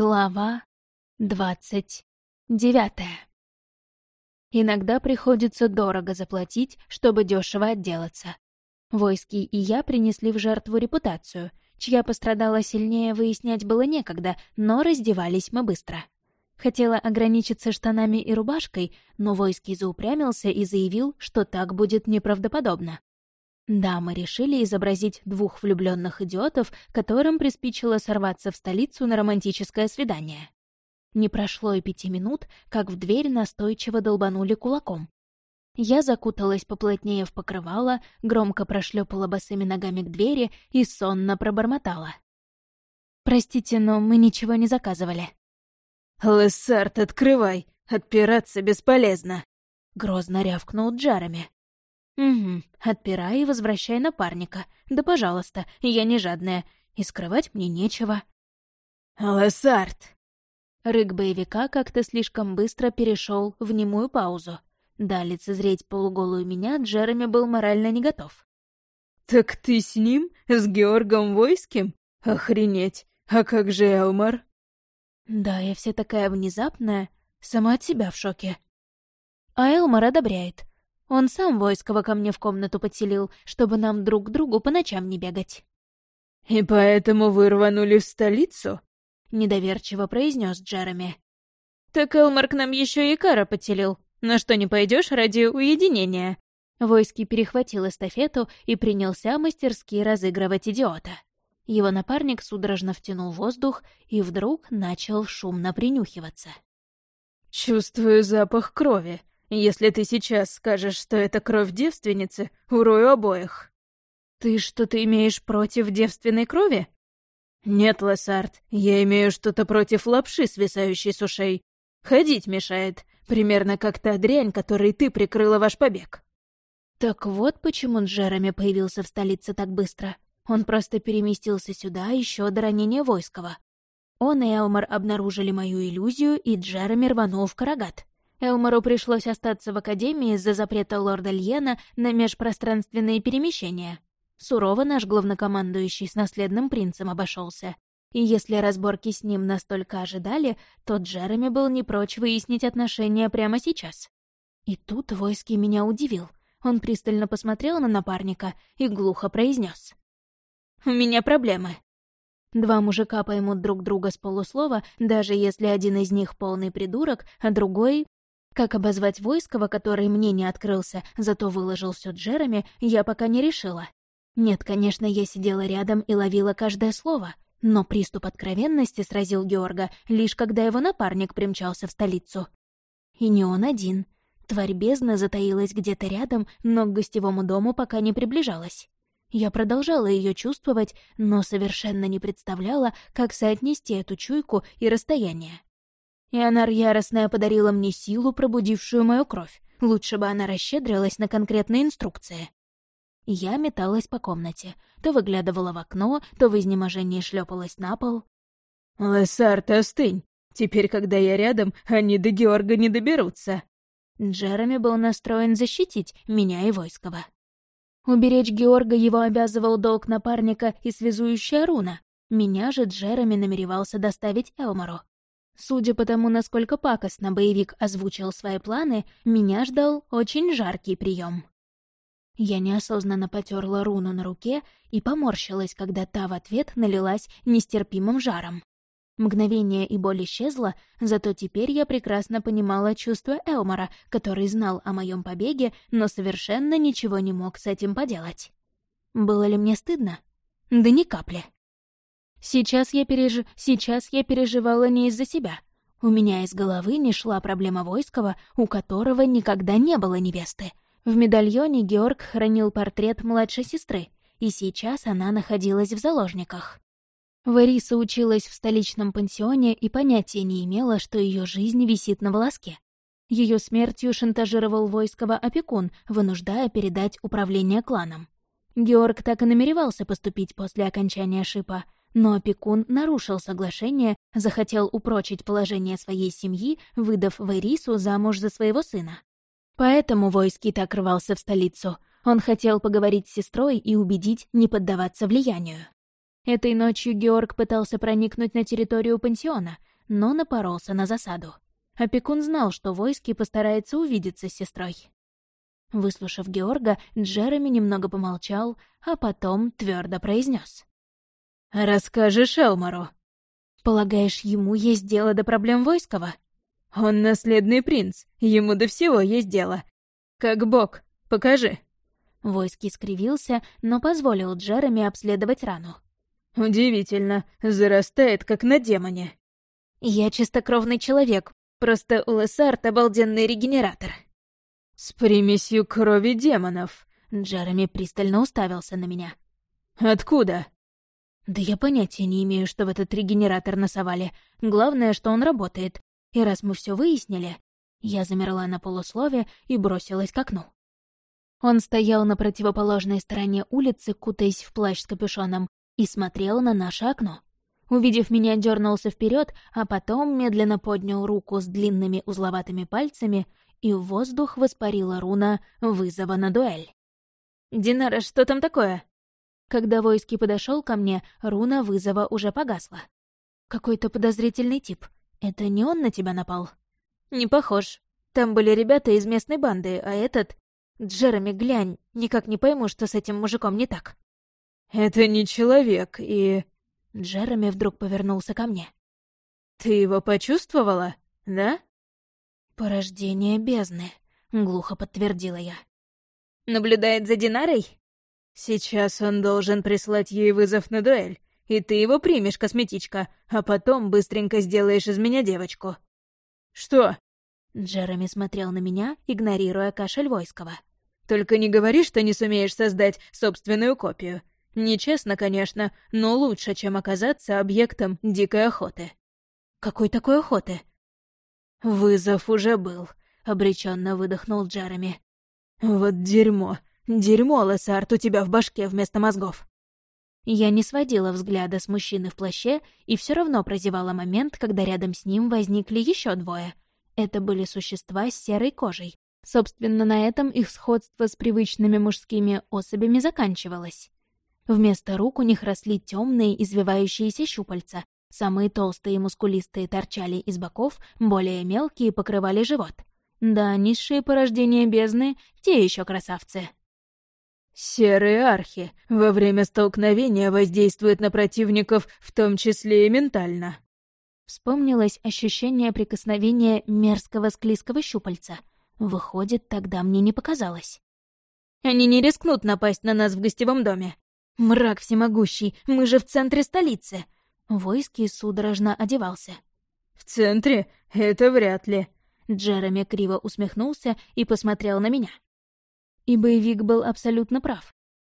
Глава двадцать девятая. Иногда приходится дорого заплатить, чтобы дешево отделаться. Войски и я принесли в жертву репутацию. Чья пострадала сильнее, выяснять было некогда, но раздевались мы быстро. Хотела ограничиться штанами и рубашкой, но Войский заупрямился и заявил, что так будет неправдоподобно. Да, мы решили изобразить двух влюбленных идиотов, которым приспичило сорваться в столицу на романтическое свидание. Не прошло и пяти минут, как в дверь настойчиво долбанули кулаком. Я закуталась поплотнее в покрывало, громко прошлепала босыми ногами к двери и сонно пробормотала. «Простите, но мы ничего не заказывали». «Лессард, открывай! Отпираться бесполезно!» — грозно рявкнул Джарами. «Угу, отпирай и возвращай напарника. Да, пожалуйста, я не жадная, и скрывать мне нечего». «Лессард!» Рык боевика как-то слишком быстро перешел в немую паузу. Да, лицезреть полуголую меня Джереми был морально не готов. «Так ты с ним? С Георгом Войским? Охренеть! А как же Элмар?» «Да, я вся такая внезапная, сама от себя в шоке». А Элмар одобряет. Он сам Войского ко мне в комнату подселил, чтобы нам друг к другу по ночам не бегать. «И поэтому вы рванули в столицу?» — недоверчиво произнес Джереми. «Так Элмар к нам еще и Кара подселил. На что не пойдешь ради уединения?» Войский перехватил эстафету и принялся мастерски разыгрывать идиота. Его напарник судорожно втянул воздух и вдруг начал шумно принюхиваться. «Чувствую запах крови», если ты сейчас скажешь, что это кровь девственницы, урою обоих». «Ты что-то имеешь против девственной крови?» «Нет, Лассард, я имею что-то против лапши, свисающей с ушей. Ходить мешает, примерно как та дрянь, которой ты прикрыла ваш побег». Так вот почему Джереми появился в столице так быстро. Он просто переместился сюда еще до ранения Войского. Он и Элмар обнаружили мою иллюзию, и Джереми рванул в Карагат. Элмору пришлось остаться в Академии из-за запрета лорда Льена на межпространственные перемещения. Сурово наш главнокомандующий с наследным принцем обошелся. И если разборки с ним настолько ожидали, то Джереми был не прочь выяснить отношения прямо сейчас. И тут Войский меня удивил. Он пристально посмотрел на напарника и глухо произнес: «У меня проблемы». Два мужика поймут друг друга с полуслова, даже если один из них полный придурок, а другой как обозвать Войского, который мне не открылся, зато выложил все Джереми, я пока не решила. Нет, конечно, я сидела рядом и ловила каждое слово, но приступ откровенности сразил Георга, лишь когда его напарник примчался в столицу. И не он один. Тварь бездны затаилась где-то рядом, но к гостевому дому пока не приближалась. Я продолжала ее чувствовать, но совершенно не представляла, как соотнести эту чуйку и расстояние. Ионар Яростная подарила мне силу, пробудившую мою кровь. Лучше бы она расщедрилась на конкретные инструкции. Я металась по комнате, то выглядывала в окно, то в изнеможении шлепалась на пол. «Лессар, ты остынь! Теперь, когда я рядом, они до Георга не доберутся!» Джереми был настроен защитить меня и Войского. Уберечь Георга его обязывал долг напарника и связующая руна. Меня же Джереми намеревался доставить Элмору. Судя по тому, насколько пакостно боевик озвучил свои планы, меня ждал очень жаркий прием. Я неосознанно потерла руну на руке и поморщилась, когда та в ответ налилась нестерпимым жаром. Мгновение и боль исчезла, зато теперь я прекрасно понимала чувства Элмора, который знал о моем побеге, но совершенно ничего не мог с этим поделать. Было ли мне стыдно? Да ни капли. Сейчас я, переж... Сейчас я переживала не из-за себя. У меня из головы не шла проблема Войского, у которого никогда не было невесты. В медальоне Георг хранил портрет младшей сестры, и сейчас она находилась в заложниках. Вариса училась в столичном пансионе и понятия не имела, что ее жизнь висит на волоске. Ее смертью шантажировал Войского опекун, вынуждая передать управление кланом. Георг так и намеревался поступить после окончания шипа — но опекун нарушил соглашение, захотел упрочить положение своей семьи, выдав Вайрису замуж за своего сына. Поэтому Войский так рвался в столицу. Он хотел поговорить с сестрой и убедить не поддаваться влиянию. Этой ночью Георг пытался проникнуть на территорию пансиона, но напоролся на засаду. Опекун знал, что войски постарается увидеться с сестрой. Выслушав Георга, Джереми немного помолчал, а потом твердо произнес: «Расскажешь Элмору». «Полагаешь, ему есть дело до проблем Войского?» «Он наследный принц, ему до всего есть дело. Как бог, покажи». Войский скривился, но позволил Джереми обследовать рану. «Удивительно, зарастает, как на демоне». «Я чистокровный человек, просто у Лессард обалденный регенератор». «С примесью крови демонов», — Джереми пристально уставился на меня. «Откуда?» «Да я понятия не имею, что в этот регенератор насовали. Главное, что он работает. И раз мы все выяснили...» Я замерла на полуслове и бросилась к окну. Он стоял на противоположной стороне улицы, кутаясь в плащ с капюшоном, и смотрел на наше окно. Увидев меня, дернулся вперед, а потом медленно поднял руку с длинными узловатыми пальцами, и в воздух воспарила руна вызова на дуэль. «Динара, что там такое?» Когда войски подошел ко мне, руна вызова уже погасла. «Какой-то подозрительный тип. Это не он на тебя напал?» «Не похож. Там были ребята из местной банды, а этот... Джереми, глянь, никак не пойму, что с этим мужиком не так». «Это не человек, и...» Джереми вдруг повернулся ко мне. «Ты его почувствовала, да?» «Порождение бездны», — глухо подтвердила я. «Наблюдает за Динарой?» «Сейчас он должен прислать ей вызов на дуэль, и ты его примешь, косметичка, а потом быстренько сделаешь из меня девочку». «Что?» Джереми смотрел на меня, игнорируя кашель Войского. «Только не говори, что не сумеешь создать собственную копию. Нечестно, конечно, но лучше, чем оказаться объектом дикой охоты». «Какой такой охоты?» «Вызов уже был», — обреченно выдохнул Джереми. «Вот дерьмо. Дерьмо, Лессард, у тебя в башке вместо мозгов». Я не сводила взгляда с мужчины в плаще и все равно прозевала момент, когда рядом с ним возникли еще двое. Это были существа с серой кожей. Собственно, на этом их сходство с привычными мужскими особями заканчивалось. Вместо рук у них росли темные извивающиеся щупальца, Самые толстые и мускулистые торчали из боков, более мелкие покрывали живот. Да, низшие порождения бездны — те еще красавцы. Серые архи во время столкновения воздействуют на противников, в том числе и ментально. Вспомнилось ощущение прикосновения мерзкого склизкого щупальца. Выходит, тогда мне не показалось. Они не рискнут напасть на нас в гостевом доме. Мрак всемогущий, мы же в центре столицы. Войский судорожно одевался. «В центре? Это вряд ли». Джереми криво усмехнулся и посмотрел на меня. И боевик был абсолютно прав.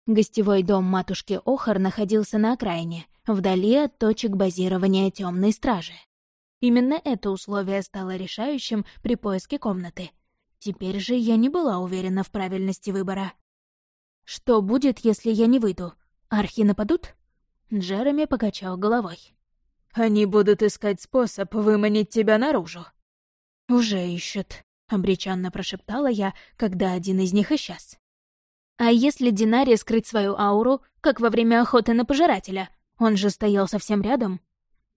Гостевой дом матушки Охар находился на окраине, вдали от точек базирования темной стражи. Именно это условие стало решающим при поиске комнаты. Теперь же я не была уверена в правильности выбора. Что будет, если я не выйду? Архи нападут? Джереми покачал головой. «Они будут искать способ выманить тебя наружу». «Уже ищут», — обреченно прошептала я, когда один из них исчез. «А если Динари скрыть свою ауру, как во время охоты на пожирателя? Он же стоял совсем рядом».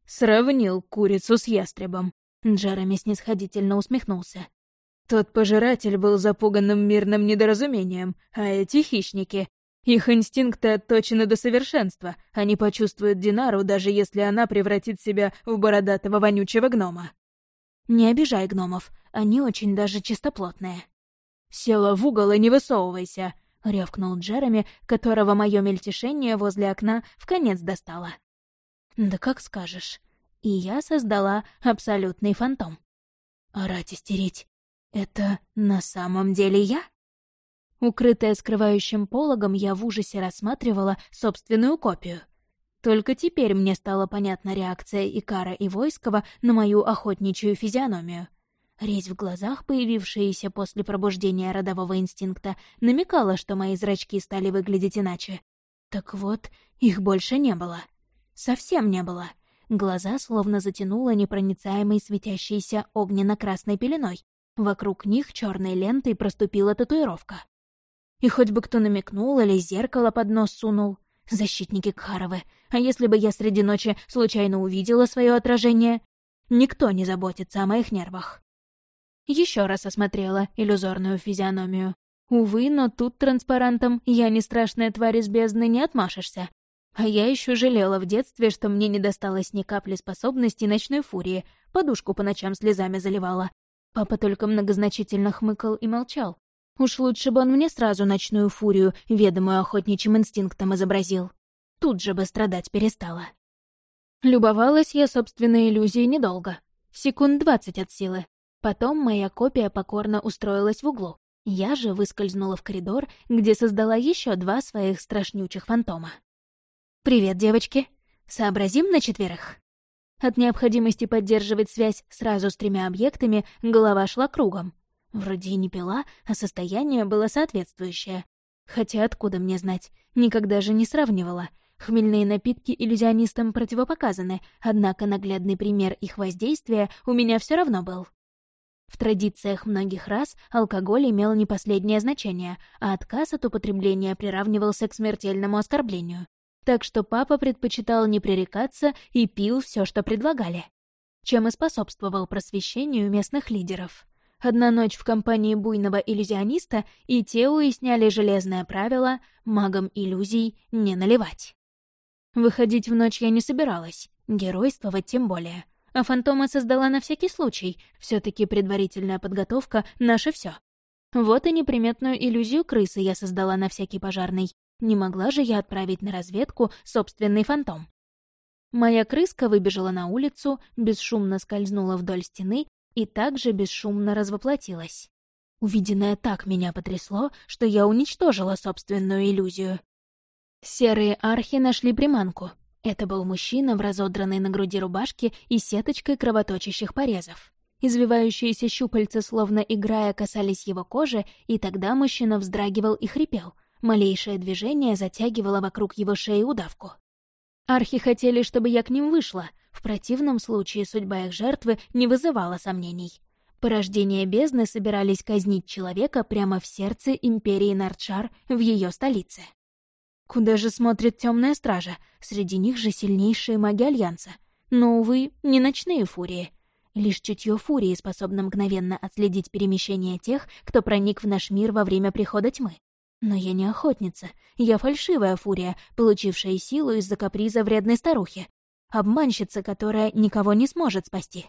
«Сравнил курицу с ястребом», — Джереми снисходительно усмехнулся. «Тот пожиратель был запуганным мирным недоразумением, а эти хищники их инстинкты отточены до совершенства. Они почувствуют Динару, даже если она превратит себя в бородатого вонючего гнома. Не обижай гномов, они очень даже чистоплотные. «Села в угол и не высовывайся», — рявкнул Джереми, которого мое мельтешение возле окна в конец достало. «Да как скажешь». И я создала абсолютный фантом. Орать истерить. Это на самом деле я? Укрытая скрывающим пологом, я в ужасе рассматривала собственную копию. Только теперь мне стала понятна реакция Икара и Войского на мою охотничью физиономию. Резь в глазах, появившаяся после пробуждения родового инстинкта, намекала, что мои зрачки стали выглядеть иначе. Так вот, их больше не было. Совсем не было. Глаза словно затянуло непроницаемой светящейся огненно-красной пеленой. Вокруг них черной лентой проступила татуировка. И хоть бы кто намекнул или зеркало под нос сунул, Защитники Кхаровы. А если бы я среди ночи случайно увидела свое отражение? Никто не заботится о моих нервах. Еще раз осмотрела иллюзорную физиономию. Увы, но тут транспарантом «Я не страшная тварь из бездны» не отмашешься. А я еще жалела в детстве, что мне не досталось ни капли способностей ночной фурии, подушку по ночам слезами заливала. Папа только многозначительно хмыкал и молчал. Уж лучше бы он мне сразу ночную фурию, ведомую охотничьим инстинктом, изобразил. Тут же бы страдать перестала. Любовалась я собственной иллюзией недолго. Секунд двадцать от силы. Потом моя копия покорно устроилась в углу. Я же выскользнула в коридор, где создала еще два своих страшнючих фантома. «Привет, девочки. Сообразим на четверых?» От необходимости поддерживать связь сразу с тремя объектами голова шла кругом. Вроде и не пила, а состояние было соответствующее. Хотя откуда мне знать? Никогда же не сравнивала. Хмельные напитки иллюзионистам противопоказаны, однако наглядный пример их воздействия у меня все равно был. В традициях многих рас алкоголь имел не последнее значение, а отказ от употребления приравнивался к смертельному оскорблению так что папа предпочитал не пререкаться и пил все, что предлагали. Чем и способствовал просвещению местных лидеров. Одна ночь в компании буйного иллюзиониста, и те уясняли железное правило магам иллюзий не наливать. Выходить в ночь я не собиралась, геройствовать тем более. А фантома создала на всякий случай, все таки предварительная подготовка — наше все. Вот и неприметную иллюзию крысы я создала на всякий пожарный, не могла же я отправить на разведку собственный фантом. Моя крыска выбежала на улицу, бесшумно скользнула вдоль стены и также бесшумно развоплотилась. Увиденное так меня потрясло, что я уничтожила собственную иллюзию. Серые архи нашли приманку. Это был мужчина в разодранной на груди рубашке и сеточкой кровоточащих порезов. Извивающиеся щупальца, словно играя, касались его кожи, и тогда мужчина вздрагивал и хрипел, Малейшее движение затягивало вокруг его шеи удавку. Архи хотели, чтобы я к ним вышла. В противном случае судьба их жертвы не вызывала сомнений. Порождение бездны собирались казнить человека прямо в сердце империи Нардшар в ее столице. Куда же смотрит темная стража? Среди них же сильнейшие маги Альянса. Но, увы, не ночные фурии. Лишь чутье фурии способно мгновенно отследить перемещение тех, кто проник в наш мир во время прихода тьмы. Но я не охотница. Я фальшивая фурия, получившая силу из-за каприза вредной старухи. Обманщица, которая никого не сможет спасти.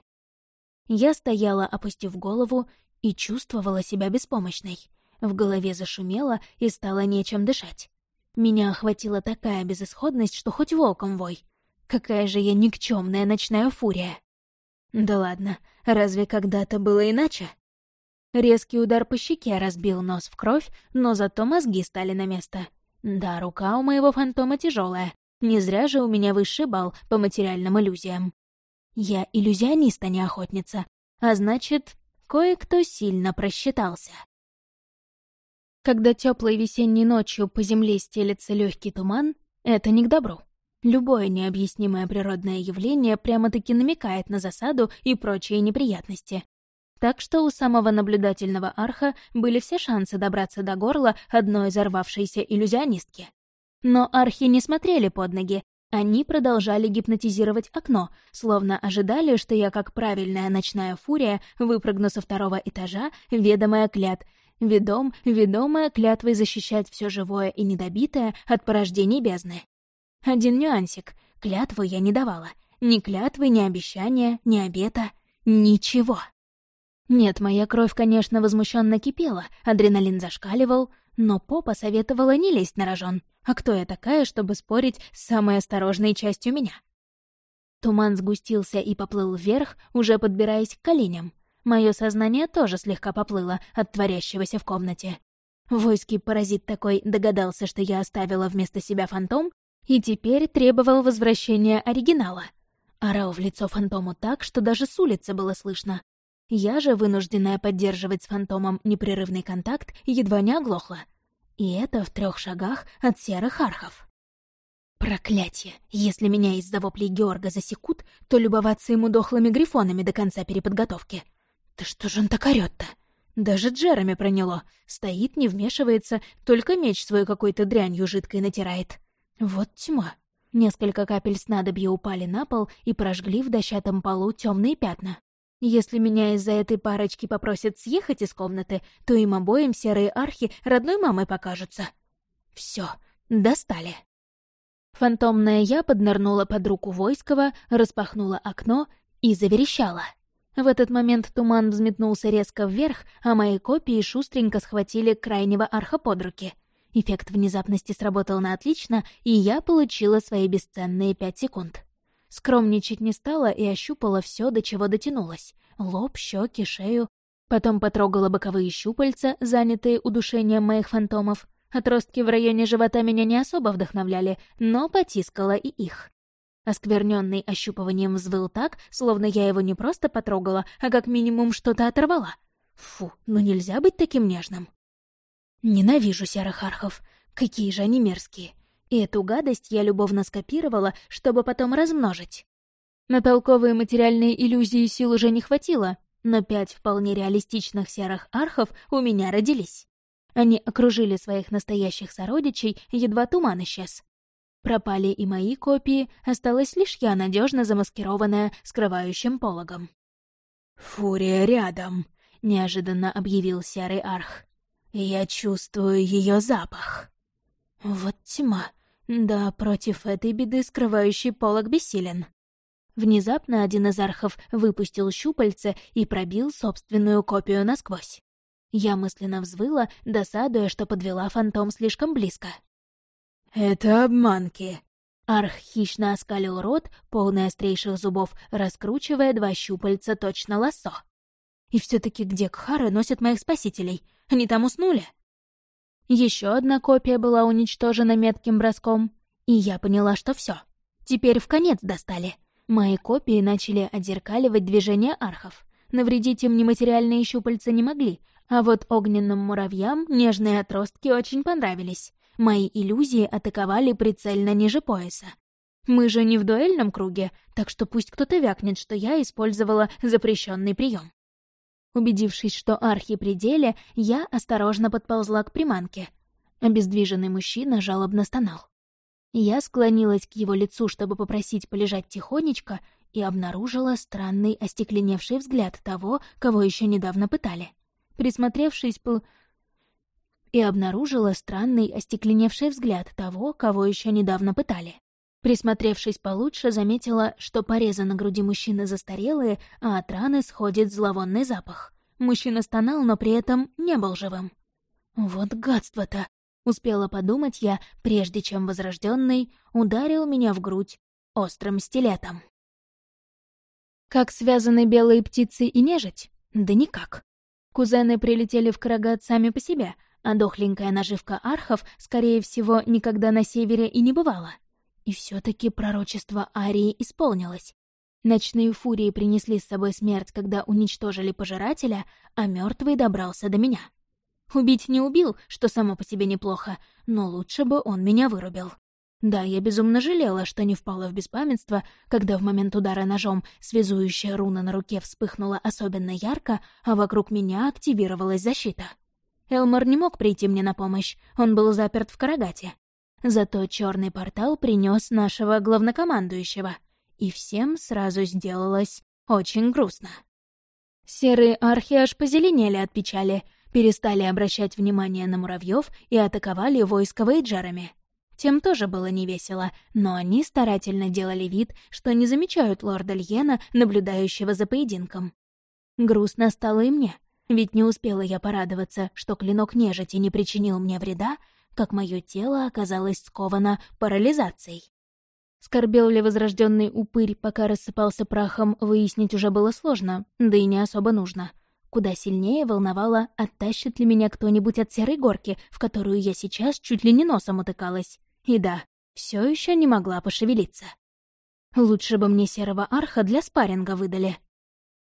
Я стояла, опустив голову, и чувствовала себя беспомощной. В голове зашумело и стало нечем дышать. Меня охватила такая безысходность, что хоть волком вой. Какая же я никчемная ночная фурия. Да ладно, разве когда-то было иначе? Резкий удар по щеке разбил нос в кровь, но зато мозги стали на место. Да, рука у моего фантома тяжелая. Не зря же у меня высший балл по материальным иллюзиям. Я иллюзионист, а не охотница. А значит, кое-кто сильно просчитался. Когда теплой весенней ночью по земле стелется легкий туман, это не к добру. Любое необъяснимое природное явление прямо-таки намекает на засаду и прочие неприятности так что у самого наблюдательного арха были все шансы добраться до горла одной взорвавшейся иллюзионистки. Но архи не смотрели под ноги, они продолжали гипнотизировать окно, словно ожидали, что я, как правильная ночная фурия, выпрыгну со второго этажа, ведомая клят, ведом, ведомая клятвой защищать все живое и недобитое от порождений бездны. Один нюансик — клятву я не давала. Ни клятвы, ни обещания, ни обета, ничего. Нет, моя кровь, конечно, возмущенно кипела, адреналин зашкаливал, но попа советовала не лезть на рожон. А кто я такая, чтобы спорить с самой осторожной частью меня? Туман сгустился и поплыл вверх, уже подбираясь к коленям. Мое сознание тоже слегка поплыло от творящегося в комнате. Войский паразит такой догадался, что я оставила вместо себя фантом, и теперь требовал возвращения оригинала. Орал в лицо фантому так, что даже с улицы было слышно. Я же, вынужденная поддерживать с фантомом непрерывный контакт, едва не оглохла. И это в трех шагах от серых архов. Проклятие! Если меня из-за воплей Георга засекут, то любоваться ему дохлыми грифонами до конца переподготовки. Да что же он так орёт-то? Даже Джереми проняло. Стоит, не вмешивается, только меч свой какой-то дрянью жидкой натирает. Вот тьма. Несколько капель снадобья упали на пол и прожгли в дощатом полу темные пятна. Если меня из-за этой парочки попросят съехать из комнаты, то им обоим серые архи родной мамой покажутся. Все, достали. Фантомная я поднырнула под руку Войского, распахнула окно и заверещала. В этот момент туман взметнулся резко вверх, а мои копии шустренько схватили крайнего арха под руки. Эффект внезапности сработал на отлично, и я получила свои бесценные пять секунд. Скромничать не стала и ощупала все, до чего дотянулась. Лоб, щеки, шею. Потом потрогала боковые щупальца, занятые удушением моих фантомов. Отростки в районе живота меня не особо вдохновляли, но потискала и их. Оскверненный ощупыванием взвыл так, словно я его не просто потрогала, а как минимум что-то оторвала. Фу, ну нельзя быть таким нежным. Ненавижу серых архов. Какие же они мерзкие и эту гадость я любовно скопировала, чтобы потом размножить. На толковые материальные иллюзии сил уже не хватило, но пять вполне реалистичных серых архов у меня родились. Они окружили своих настоящих сородичей, едва туман исчез. Пропали и мои копии, осталась лишь я, надежно замаскированная скрывающим пологом. «Фурия рядом», — неожиданно объявил серый арх. «Я чувствую ее запах». Вот тьма. Да, против этой беды скрывающий полог бессилен. Внезапно один из архов выпустил щупальце и пробил собственную копию насквозь. Я мысленно взвыла, досадуя, что подвела фантом слишком близко. «Это обманки!» Арх хищно оскалил рот, полный острейших зубов, раскручивая два щупальца точно лассо. И все таки где Кхары носят моих спасителей? Они там уснули? Еще одна копия была уничтожена метким броском, и я поняла, что все. Теперь в конец достали. Мои копии начали отзеркаливать движения архов. Навредить им нематериальные щупальца не могли, а вот огненным муравьям нежные отростки очень понравились. Мои иллюзии атаковали прицельно ниже пояса. Мы же не в дуэльном круге, так что пусть кто-то вякнет, что я использовала запрещенный прием. Убедившись, что архи пределе, я осторожно подползла к приманке. Обездвиженный мужчина жалобно стонал. Я склонилась к его лицу, чтобы попросить полежать тихонечко, и обнаружила странный остекленевший взгляд того, кого еще недавно пытали. Присмотревшись, по... и обнаружила странный остекленевший взгляд того, кого еще недавно пытали. Присмотревшись получше, заметила, что порезы на груди мужчины застарелые, а от раны сходит зловонный запах. Мужчина стонал, но при этом не был живым. «Вот гадство-то!» — успела подумать я, прежде чем возрожденный ударил меня в грудь острым стилетом. Как связаны белые птицы и нежить? Да никак. Кузены прилетели в Карагат сами по себе, а дохленькая наживка архов, скорее всего, никогда на севере и не бывала. И все-таки пророчество Арии исполнилось. Ночные фурии принесли с собой смерть, когда уничтожили пожирателя, а мертвый добрался до меня. Убить не убил, что само по себе неплохо, но лучше бы он меня вырубил. Да, я безумно жалела, что не впала в беспамятство, когда в момент удара ножом связующая руна на руке вспыхнула особенно ярко, а вокруг меня активировалась защита. Элмор не мог прийти мне на помощь, он был заперт в Карагате. Зато черный портал принес нашего главнокомандующего, и всем сразу сделалось очень грустно. Серые архи аж позеленели от печали, перестали обращать внимание на муравьев и атаковали войско вейджерами. Тем тоже было невесело, но они старательно делали вид, что не замечают лорда Льена, наблюдающего за поединком. Грустно стало и мне, ведь не успела я порадоваться, что клинок нежити не причинил мне вреда, как мое тело оказалось сковано парализацией. Скорбел ли возрожденный упырь, пока рассыпался прахом, выяснить уже было сложно, да и не особо нужно. Куда сильнее волновало, оттащит ли меня кто-нибудь от серой горки, в которую я сейчас чуть ли не носом утыкалась. И да, все еще не могла пошевелиться. Лучше бы мне серого арха для спарринга выдали.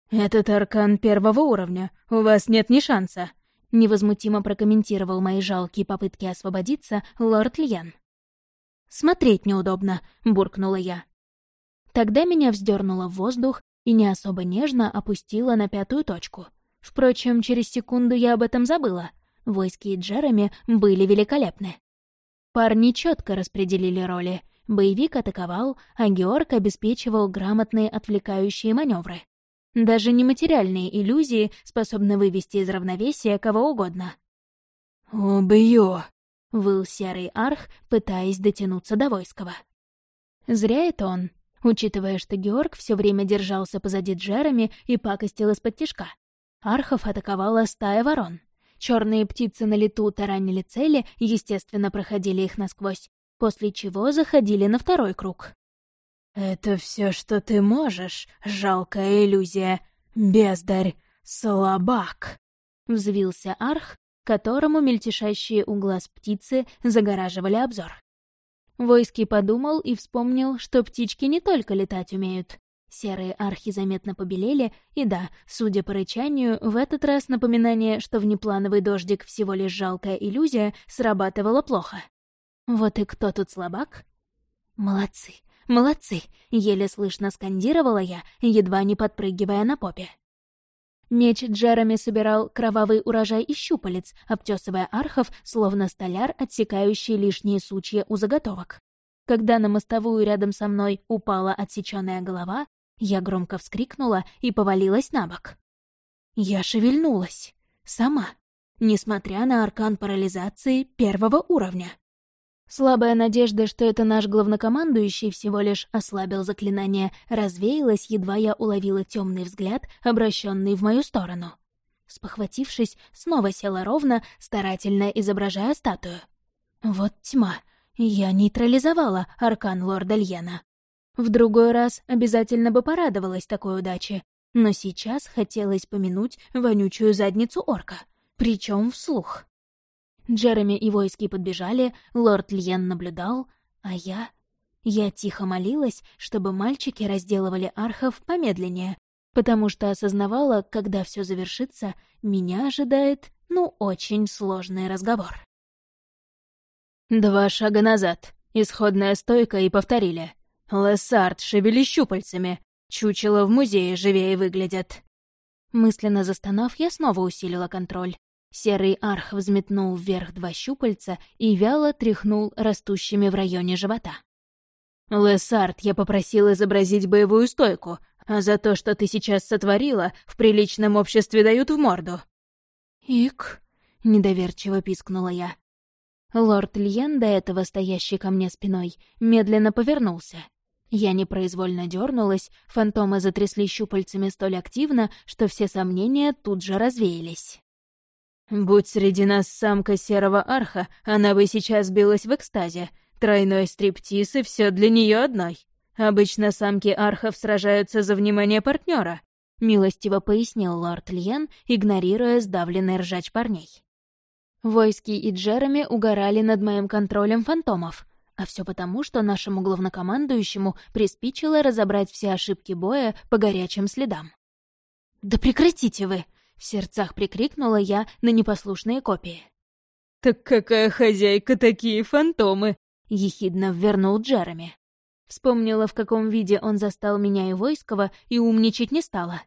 «Этот аркан первого уровня, у вас нет ни шанса», — невозмутимо прокомментировал мои жалкие попытки освободиться лорд Льян. «Смотреть неудобно», — буркнула я. Тогда меня вздернуло в воздух и не особо нежно опустила на пятую точку. Впрочем, через секунду я об этом забыла. Войски и Джереми были великолепны. Парни четко распределили роли. Боевик атаковал, а Георг обеспечивал грамотные отвлекающие маневры. Даже нематериальные иллюзии способны вывести из равновесия кого угодно. «Убью!» — выл серый арх, пытаясь дотянуться до войского. Зря это он, учитывая, что Георг все время держался позади Джереми и пакостил из-под тишка. Архов атаковала стая ворон. Черные птицы на лету таранили цели, естественно, проходили их насквозь, после чего заходили на второй круг. «Это все, что ты можешь, жалкая иллюзия, бездарь, слабак!» — взвился Арх, которому мельтешащие у глаз птицы загораживали обзор. Войский подумал и вспомнил, что птички не только летать умеют. Серые архи заметно побелели, и да, судя по рычанию, в этот раз напоминание, что внеплановый дождик всего лишь жалкая иллюзия, срабатывало плохо. Вот и кто тут слабак? Молодцы, молодцы, еле слышно скандировала я, едва не подпрыгивая на попе. Меч Джереми собирал кровавый урожай из щупалец, обтесывая архов, словно столяр, отсекающий лишние сучья у заготовок. Когда на мостовую рядом со мной упала отсеченная голова, я громко вскрикнула и повалилась на бок. Я шевельнулась. Сама. Несмотря на аркан парализации первого уровня. Слабая надежда, что это наш главнокомандующий всего лишь ослабил заклинание, развеялась, едва я уловила темный взгляд, обращенный в мою сторону. Спохватившись, снова села ровно, старательно изображая статую. Вот тьма. Я нейтрализовала аркан лорда Льена. В другой раз обязательно бы порадовалась такой удаче, но сейчас хотелось помянуть вонючую задницу орка, причем вслух. Джереми и войски подбежали, лорд Льен наблюдал, а я... Я тихо молилась, чтобы мальчики разделывали архов помедленнее, потому что осознавала, когда все завершится, меня ожидает, ну, очень сложный разговор. Два шага назад. Исходная стойка и повторили. «Лессард, шевели щупальцами. Чучело в музее живее выглядят». Мысленно застонав, я снова усилила контроль. Серый арх взметнул вверх два щупальца и вяло тряхнул растущими в районе живота. «Лессард, я попросил изобразить боевую стойку, а за то, что ты сейчас сотворила, в приличном обществе дают в морду». «Ик», — недоверчиво пискнула я. Лорд Льен, до этого стоящий ко мне спиной, медленно повернулся. Я непроизвольно дернулась, фантомы затрясли щупальцами столь активно, что все сомнения тут же развеялись. Будь среди нас самка серого арха, она бы сейчас билась в экстазе. Тройной стриптиз и все для нее одной. Обычно самки архов сражаются за внимание партнера, милостиво пояснил лорд Льен, игнорируя сдавленный ржач парней. Войски и Джереми угорали над моим контролем фантомов, а все потому, что нашему главнокомандующему приспичило разобрать все ошибки боя по горячим следам. «Да прекратите вы!» В сердцах прикрикнула я на непослушные копии. «Так какая хозяйка, такие фантомы!» — ехидно ввернул Джереми. Вспомнила, в каком виде он застал меня и Войского, и умничать не стала.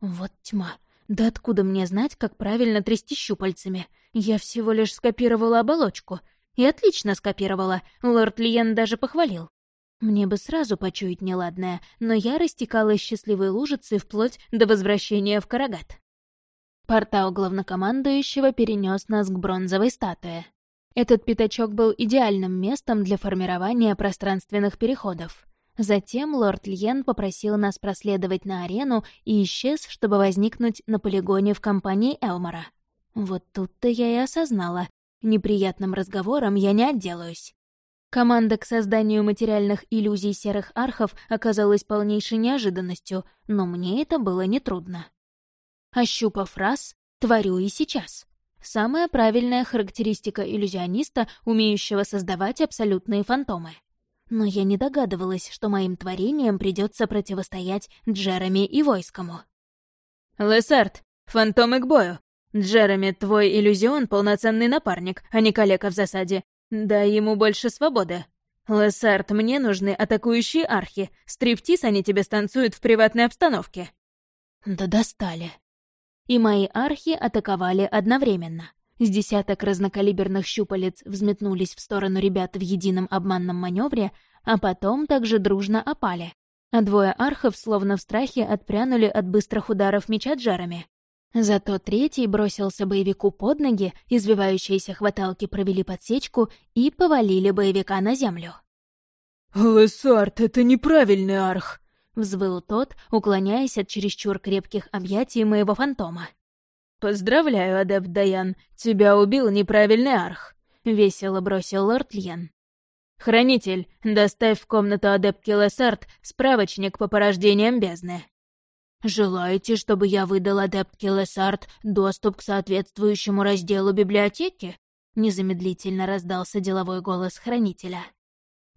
Вот тьма. Да откуда мне знать, как правильно трясти щупальцами? Я всего лишь скопировала оболочку. И отлично скопировала. Лорд Лиен даже похвалил. Мне бы сразу почуять неладное, но я растекалась счастливой лужицей вплоть до возвращения в Карагат. Портал главнокомандующего перенес нас к бронзовой статуе. Этот пятачок был идеальным местом для формирования пространственных переходов. Затем лорд Льен попросил нас проследовать на арену и исчез, чтобы возникнуть на полигоне в компании Элмора. Вот тут-то я и осознала. Неприятным разговором я не отделаюсь. Команда к созданию материальных иллюзий серых архов оказалась полнейшей неожиданностью, но мне это было нетрудно. Ощупав раз, творю и сейчас. Самая правильная характеристика иллюзиониста, умеющего создавать абсолютные фантомы. Но я не догадывалась, что моим творением придется противостоять Джереми и Войскому. «Лессард, фантомы к бою! Джереми, твой иллюзион — полноценный напарник, а не калека в засаде. Дай ему больше свободы. Лессард, мне нужны атакующие архи. Стриптиз они тебе станцуют в приватной обстановке». «Да достали!» И мои архи атаковали одновременно. С десяток разнокалиберных щупалец взметнулись в сторону ребят в едином обманном маневре, а потом также дружно опали. А двое архов, словно в страхе, отпрянули от быстрых ударов меча джарами. Зато третий бросился боевику под ноги, извивающиеся хваталки провели подсечку и повалили боевика на землю. «Лесард, это неправильный арх!» — взвыл тот, уклоняясь от чересчур крепких объятий моего фантома. «Поздравляю, адепт Даян, тебя убил неправильный арх», — весело бросил лорд Льен. «Хранитель, доставь в комнату адептки Лессард справочник по порождениям бездны». «Желаете, чтобы я выдал адептке Лессард доступ к соответствующему разделу библиотеки?» Незамедлительно раздался деловой голос хранителя.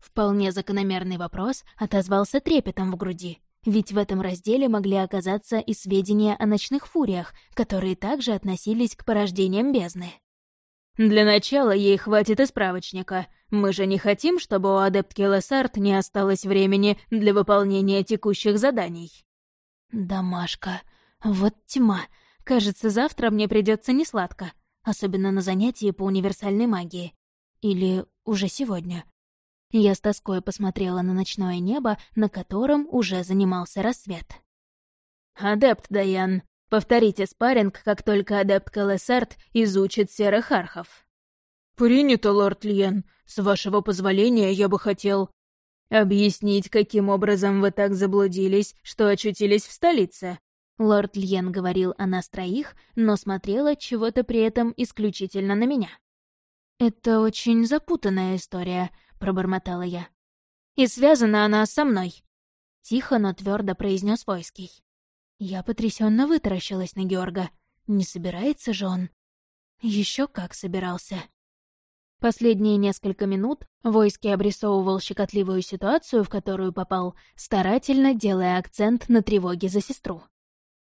Вполне закономерный вопрос отозвался трепетом в груди, ведь в этом разделе могли оказаться и сведения о ночных фуриях, которые также относились к порождениям бездны. «Для начала ей хватит и справочника. Мы же не хотим, чтобы у адептки Лессард не осталось времени для выполнения текущих заданий». «Домашка. Вот тьма. Кажется, завтра мне придется несладко, особенно на занятии по универсальной магии. Или уже сегодня. Я с тоской посмотрела на ночное небо, на котором уже занимался рассвет. «Адепт Даян, повторите спарринг, как только адепт Калесарт изучит серых архов». «Принято, лорд Льен. С вашего позволения я бы хотел...» «Объяснить, каким образом вы так заблудились, что очутились в столице?» Лорд Льен говорил о нас троих, но смотрела чего-то при этом исключительно на меня. «Это очень запутанная история», — пробормотала я. «И связана она со мной», — тихо, но твердо произнес Войский. Я потрясенно вытаращилась на Георга. Не собирается же он? Еще как собирался. Последние несколько минут Войский обрисовывал щекотливую ситуацию, в которую попал, старательно делая акцент на тревоге за сестру.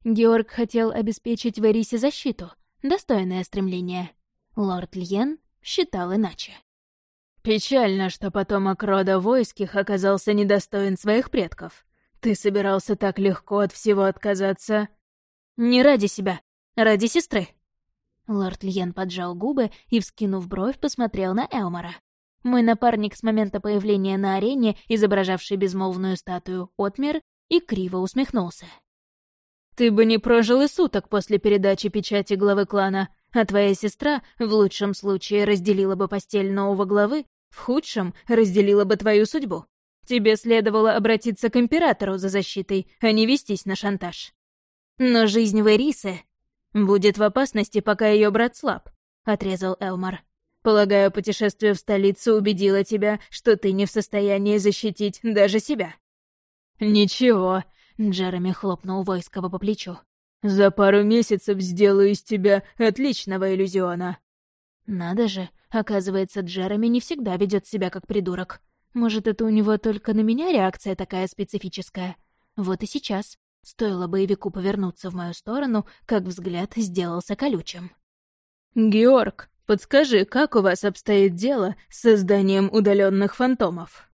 Георг хотел обеспечить Верисе защиту, достойное стремление. Лорд Льен считал иначе. «Печально, что потомок рода войских оказался недостоин своих предков. Ты собирался так легко от всего отказаться?» «Не ради себя, ради сестры». Лорд Льен поджал губы и, вскинув бровь, посмотрел на Элмора. Мой напарник с момента появления на арене, изображавший безмолвную статую, отмер и криво усмехнулся. «Ты бы не прожил и суток после передачи печати главы клана, а твоя сестра в лучшем случае разделила бы постель нового главы, в худшем разделила бы твою судьбу. Тебе следовало обратиться к императору за защитой, а не вестись на шантаж. Но жизнь Верисы будет в опасности, пока ее брат слаб, — отрезал Элмар. Полагаю, путешествие в столицу убедило тебя, что ты не в состоянии защитить даже себя. «Ничего», — Джереми хлопнул Войского по плечу. За пару месяцев сделаю из тебя отличного иллюзиона». «Надо же, оказывается, Джереми не всегда ведет себя как придурок. Может, это у него только на меня реакция такая специфическая? Вот и сейчас. Стоило боевику повернуться в мою сторону, как взгляд сделался колючим. «Георг, подскажи, как у вас обстоит дело с созданием удаленных фантомов?»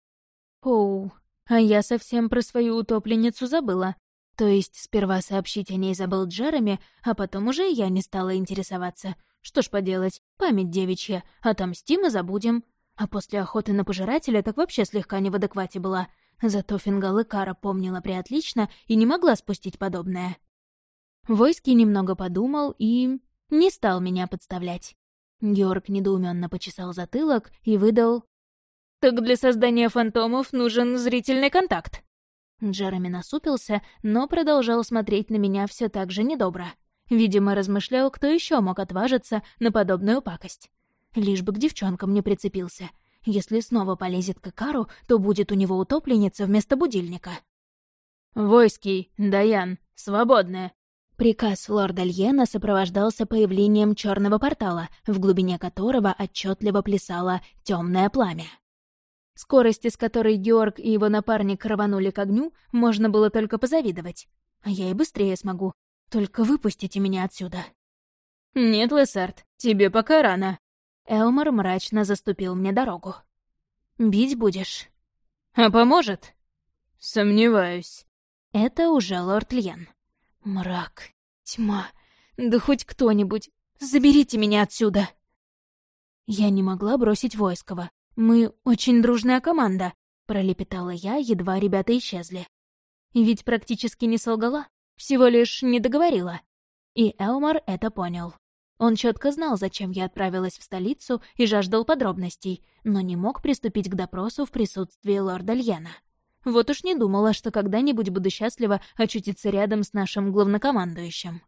«Оу, а я совсем про свою утопленницу забыла. То есть сперва сообщить о ней забыл Джереми, а потом уже я не стала интересоваться. Что ж поделать, память девичья, отомстим и забудем. А после охоты на пожирателя так вообще слегка не в адеквате была. Зато Фингал и Кара помнила приотлично и не могла спустить подобное. Войский немного подумал и... не стал меня подставлять. Георг недоуменно почесал затылок и выдал... «Так для создания фантомов нужен зрительный контакт». Джереми насупился, но продолжал смотреть на меня все так же недобро. Видимо, размышлял, кто еще мог отважиться на подобную пакость. Лишь бы к девчонкам не прицепился. Если снова полезет к Икару, то будет у него утопленница вместо будильника. «Войский, Даян, свободны!» Приказ лорда Льена сопровождался появлением черного портала, в глубине которого отчетливо плясало темное пламя. Скорости, с которой Георг и его напарник рванули к огню, можно было только позавидовать. А я и быстрее смогу. Только выпустите меня отсюда. «Нет, Лессард, тебе пока рано». Элмар мрачно заступил мне дорогу. «Бить будешь?» «А поможет?» «Сомневаюсь». Это уже лорд Льен. Мрак, тьма, да хоть кто-нибудь. заберите меня отсюда!» Я не могла бросить Войского. Мы очень дружная команда, пролепетала я, едва ребята исчезли. Ведь практически не солгала, всего лишь не договорила. И Элмар это понял. Он четко знал, зачем я отправилась в столицу и жаждал подробностей, но не мог приступить к допросу в присутствии лорда Льена. Вот уж не думала, что когда-нибудь буду счастлива очутиться рядом с нашим главнокомандующим.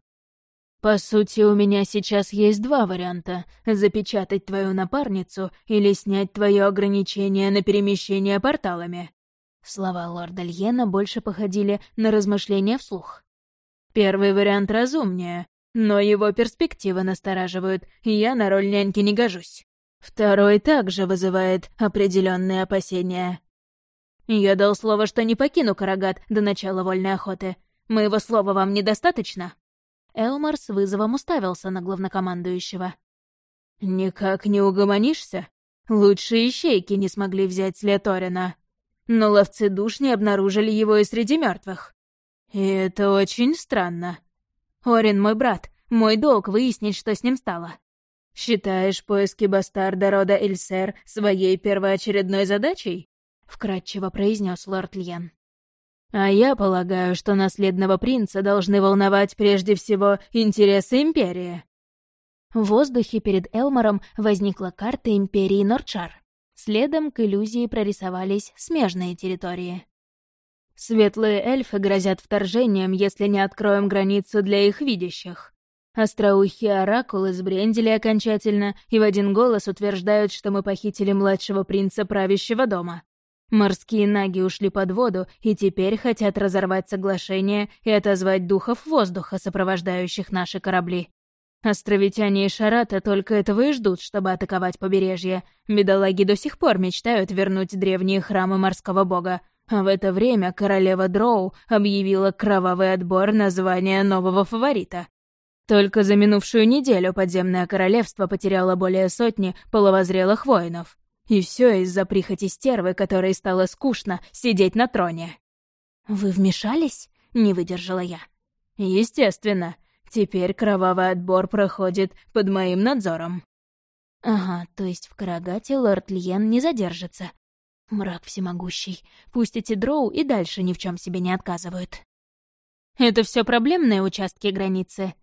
«По сути, у меня сейчас есть два варианта — запечатать твою напарницу или снять твое ограничение на перемещение порталами». Слова лорда Льена больше походили на размышления вслух. «Первый вариант разумнее, но его перспективы настораживают, и я на роль няньки не гожусь. Второй также вызывает определенные опасения. Я дал слово, что не покину Карагат до начала вольной охоты. Моего слова вам недостаточно?» Элмар с вызовом уставился на главнокомандующего. «Никак не угомонишься? Лучшие ищейки не смогли взять след Орина. Но ловцы душ не обнаружили его и среди мертвых. И это очень странно. Орин мой брат, мой долг выяснить, что с ним стало. Считаешь поиски бастарда рода Эльсер своей первоочередной задачей?» — вкратчиво произнес лорд Льен. А я полагаю, что наследного принца должны волновать прежде всего интересы Империи. В воздухе перед Элмором возникла карта Империи Норчар. Следом к иллюзии прорисовались смежные территории. Светлые эльфы грозят вторжением, если не откроем границу для их видящих. Остроухие оракулы сбрендили окончательно и в один голос утверждают, что мы похитили младшего принца правящего дома. Морские наги ушли под воду и теперь хотят разорвать соглашение и отозвать духов воздуха, сопровождающих наши корабли. Островитяне и Шарата только этого и ждут, чтобы атаковать побережье. Бедолаги до сих пор мечтают вернуть древние храмы морского бога. А в это время королева Дроу объявила кровавый отбор названия нового фаворита. Только за минувшую неделю подземное королевство потеряло более сотни половозрелых воинов. И все из-за прихоти стервы, которой стало скучно сидеть на троне. «Вы вмешались?» — не выдержала я. «Естественно. Теперь кровавый отбор проходит под моим надзором». «Ага, то есть в Карагате лорд Льен не задержится. Мрак всемогущий. Пусть эти дроу и дальше ни в чем себе не отказывают». «Это все проблемные участки границы?»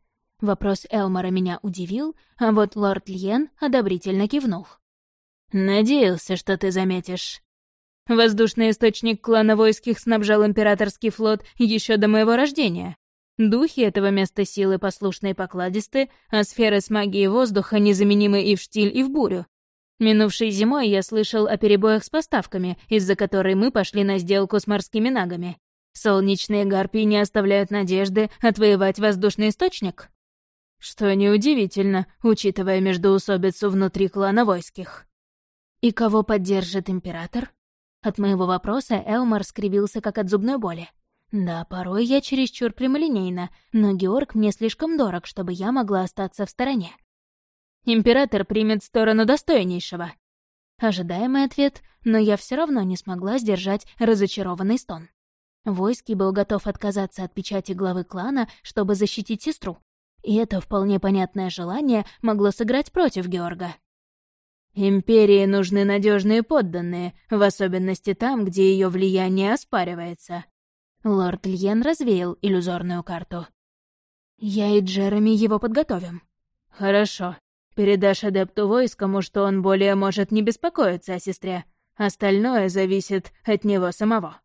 Вопрос Элмора меня удивил, а вот лорд Льен одобрительно кивнул. «Надеялся, что ты заметишь. Воздушный источник клана войских снабжал императорский флот еще до моего рождения. Духи этого места силы послушны и покладисты, а сферы с магией воздуха незаменимы и в штиль, и в бурю. Минувшей зимой я слышал о перебоях с поставками, из-за которой мы пошли на сделку с морскими нагами. Солнечные гарпии не оставляют надежды отвоевать воздушный источник? Что неудивительно, учитывая междоусобицу внутри клана войских. «И кого поддержит император?» От моего вопроса Элмар скривился как от зубной боли. Да, порой я чересчур прямолинейна, но Георг мне слишком дорог, чтобы я могла остаться в стороне. «Император примет сторону достойнейшего». Ожидаемый ответ, но я все равно не смогла сдержать разочарованный стон. Войский был готов отказаться от печати главы клана, чтобы защитить сестру. И это вполне понятное желание могло сыграть против Георга. Империи нужны надежные подданные, в особенности там, где ее влияние оспаривается. Лорд Льен развеял иллюзорную карту. Я и Джереми его подготовим. Хорошо. Передашь адепту войскому, что он более может не беспокоиться о сестре. Остальное зависит от него самого.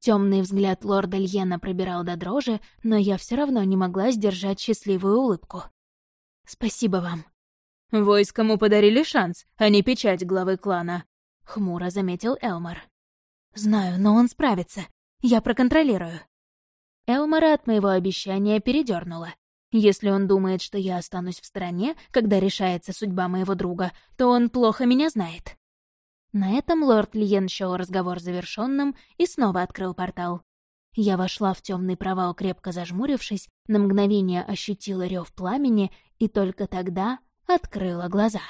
Темный взгляд лорда Льена пробирал до дрожи, но я все равно не могла сдержать счастливую улыбку. «Спасибо вам», «Войскому подарили шанс, а не печать главы клана», — хмуро заметил Элмар. «Знаю, но он справится. Я проконтролирую». Элмара от моего обещания передернула. Если он думает, что я останусь в стороне, когда решается судьба моего друга, то он плохо меня знает. На этом лорд Лиен счел разговор завершенным и снова открыл портал. Я вошла в темный провал, крепко зажмурившись, на мгновение ощутила рев пламени, и только тогда открыла глаза.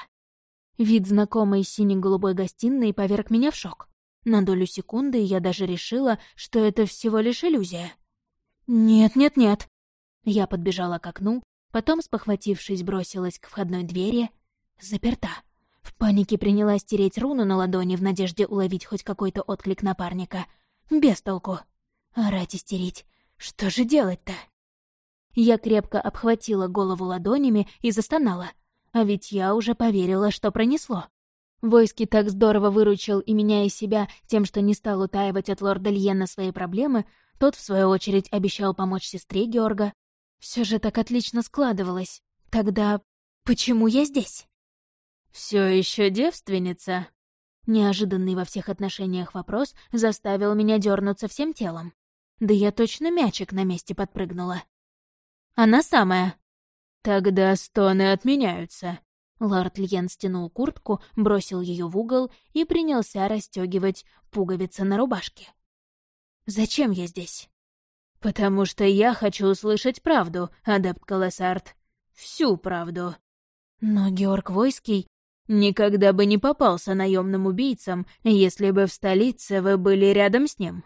Вид знакомой сине-голубой гостиной поверг меня в шок. На долю секунды я даже решила, что это всего лишь иллюзия. «Нет-нет-нет!» Я подбежала к окну, Потом, спохватившись, бросилась к входной двери. Заперта. В панике принялась тереть руну на ладони в надежде уловить хоть какой-то отклик напарника. Без толку. Орать истерить. Что же делать-то? Я крепко обхватила голову ладонями и застонала. А ведь я уже поверила, что пронесло. Войски так здорово выручил и меня, и себя тем, что не стал утаивать от лорда Льена свои проблемы, тот, в свою очередь, обещал помочь сестре Георга. Все же так отлично складывалось. Тогда почему я здесь? Все еще девственница?» Неожиданный во всех отношениях вопрос заставил меня дернуться всем телом. Да я точно мячик на месте подпрыгнула. «Она самая!» «Тогда стоны отменяются». Лорд Льен стянул куртку, бросил ее в угол и принялся расстегивать пуговицы на рубашке. «Зачем я здесь?» «Потому что я хочу услышать правду, адепт Колоссарт. Всю правду». Но Георг Войский никогда бы не попался наемным убийцам, если бы в столице вы были рядом с ним.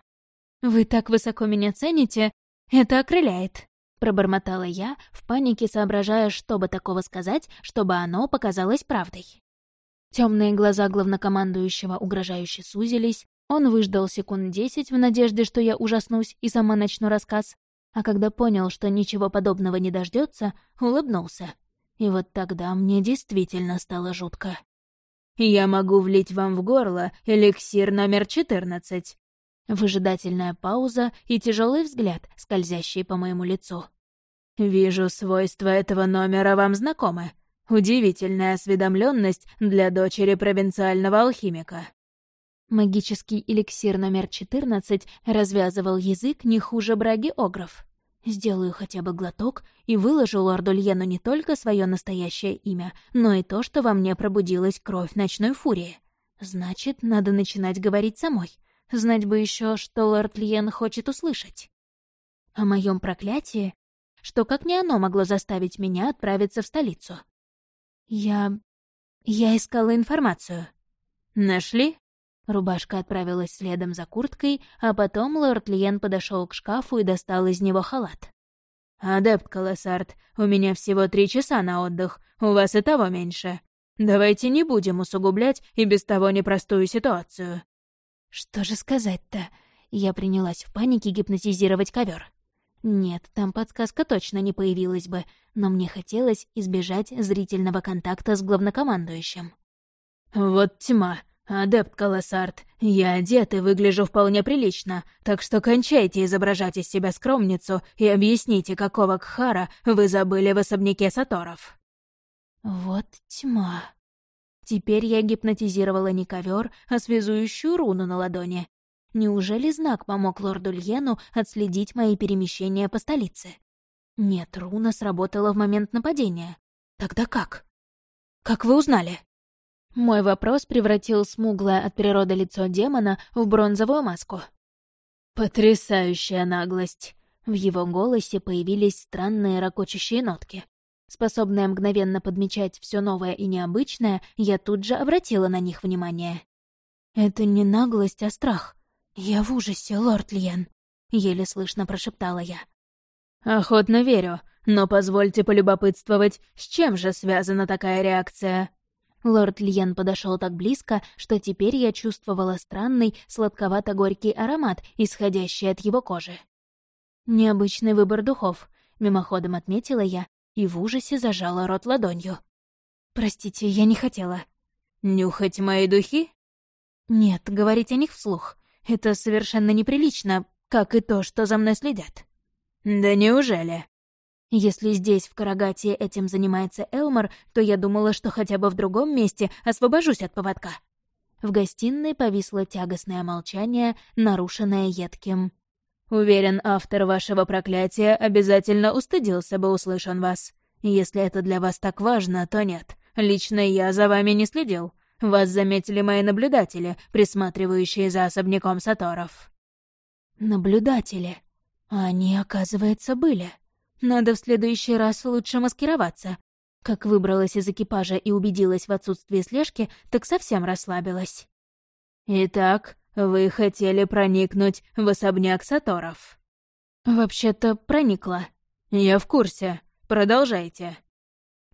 «Вы так высоко меня цените, это окрыляет», — пробормотала я, в панике соображая, что бы такого сказать, чтобы оно показалось правдой. Темные глаза главнокомандующего угрожающе сузились, он выждал секунд десять в надежде, что я ужаснусь и сама начну рассказ, а когда понял, что ничего подобного не дождется, улыбнулся. И вот тогда мне действительно стало жутко. «Я могу влить вам в горло эликсир номер четырнадцать», Выжидательная пауза и тяжелый взгляд, скользящий по моему лицу. «Вижу, свойства этого номера вам знакомы. Удивительная осведомленность для дочери провинциального алхимика». Магический эликсир номер 14 развязывал язык не хуже браги Огров. Сделаю хотя бы глоток и выложу лорду Льену не только свое настоящее имя, но и то, что во мне пробудилась кровь ночной фурии. Значит, надо начинать говорить самой. Знать бы еще, что лорд Лиен хочет услышать. О моем проклятии, что как не оно могло заставить меня отправиться в столицу. Я... я искала информацию. Нашли? Рубашка отправилась следом за курткой, а потом лорд Лиен подошел к шкафу и достал из него халат. «Адепт Колоссарт, у меня всего три часа на отдых, у вас и того меньше. Давайте не будем усугублять и без того непростую ситуацию. Что же сказать-то? Я принялась в панике гипнотизировать ковер. Нет, там подсказка точно не появилась бы, но мне хотелось избежать зрительного контакта с главнокомандующим. «Вот тьма, адепт Колоссарт, я одет и выгляжу вполне прилично, так что кончайте изображать из себя скромницу и объясните, какого кхара вы забыли в особняке Саторов». «Вот тьма», Теперь я гипнотизировала не ковер, а связующую руну на ладони. Неужели знак помог лорду Льену отследить мои перемещения по столице? Нет, руна сработала в момент нападения. Тогда как? Как вы узнали? Мой вопрос превратил смуглое от природы лицо демона в бронзовую маску. «Потрясающая наглость!» В его голосе появились странные ракочущие нотки. Способная мгновенно подмечать все новое и необычное, я тут же обратила на них внимание. «Это не наглость, а страх. Я в ужасе, лорд Льен», — еле слышно прошептала я. «Охотно верю, но позвольте полюбопытствовать, с чем же связана такая реакция?» Лорд Льен подошел так близко, что теперь я чувствовала странный, сладковато-горький аромат, исходящий от его кожи. «Необычный выбор духов», — мимоходом отметила я, и в ужасе зажала рот ладонью. «Простите, я не хотела». «Нюхать мои духи?» «Нет, говорить о них вслух. Это совершенно неприлично, как и то, что за мной следят». «Да неужели?» Если здесь, в Карагате, этим занимается Элмор, то я думала, что хотя бы в другом месте освобожусь от поводка. В гостиной повисло тягостное молчание, нарушенное едким. Уверен, автор вашего проклятия обязательно устыдился бы услышан вас. Если это для вас так важно, то нет. Лично я за вами не следил. Вас заметили мои наблюдатели, присматривающие за особняком Саторов». «Наблюдатели? Они, оказывается, были. Надо в следующий раз лучше маскироваться. Как выбралась из экипажа и убедилась в отсутствии слежки, так совсем расслабилась». «Итак, «Вы хотели проникнуть в особняк Саторов?» «Вообще-то проникла». «Я в курсе. продолжайте».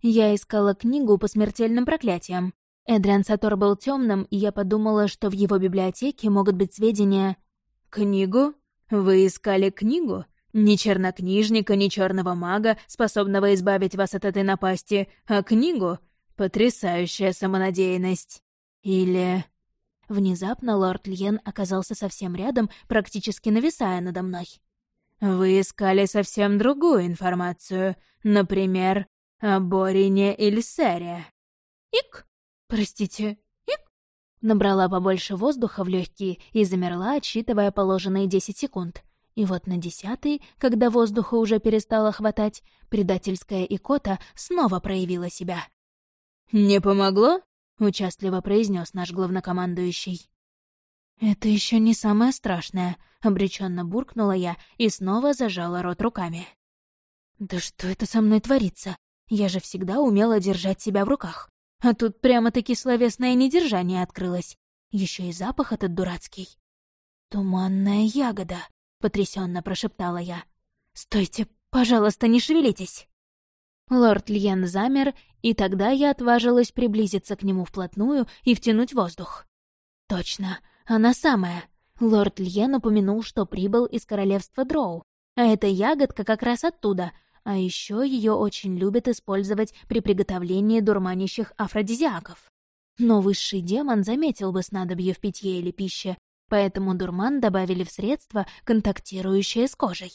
Я искала книгу по смертельным проклятиям. Эдриан Сатор был темным, и я подумала, что в его библиотеке могут быть сведения... «Книгу? Вы искали книгу? Ни чернокнижника, ни черного мага, способного избавить вас от этой напасти, а книгу? Потрясающая самонадеянность. Или...» Внезапно лорд Льен оказался совсем рядом, практически нависая надо мной. «Вы искали совсем другую информацию. Например, о Борине Ильсере». «Ик! Простите, ик!» Набрала побольше воздуха в легкие и замерла, отсчитывая положенные десять секунд. И вот на десятый, когда воздуха уже перестало хватать, предательская икота снова проявила себя. «Не помогло?» — участливо произнес наш главнокомандующий. «Это еще не самое страшное», — обреченно буркнула я и снова зажала рот руками. «Да что это со мной творится? Я же всегда умела держать себя в руках. А тут прямо-таки словесное недержание открылось. Еще и запах этот дурацкий. «Туманная ягода», — потрясенно прошептала я. «Стойте, пожалуйста, не шевелитесь!» Лорд Льен замер, и тогда я отважилась приблизиться к нему вплотную и втянуть воздух. Точно, она самая. Лорд Льен упомянул, что прибыл из королевства Дроу, а эта ягодка как раз оттуда, а еще ее очень любят использовать при приготовлении дурманящих афродизиаков. Но высший демон заметил бы снадобье в питье или пище, поэтому дурман добавили в средство, контактирующее с кожей.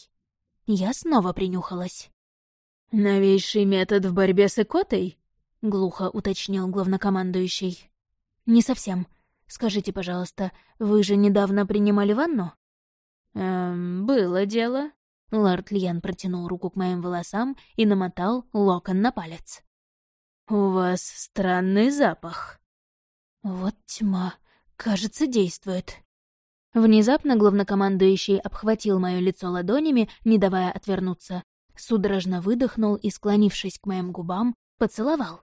Я снова принюхалась. «Новейший метод в борьбе с икотой?» — глухо уточнил главнокомандующий. «Не совсем. Скажите, пожалуйста, вы же недавно принимали ванну?» «Эм, было дело». Лорд Льян протянул руку к моим волосам и намотал локон на палец. «У вас странный запах». «Вот тьма. Кажется, действует». Внезапно главнокомандующий обхватил мое лицо ладонями, не давая отвернуться, Судорожно выдохнул и, склонившись к моим губам, поцеловал.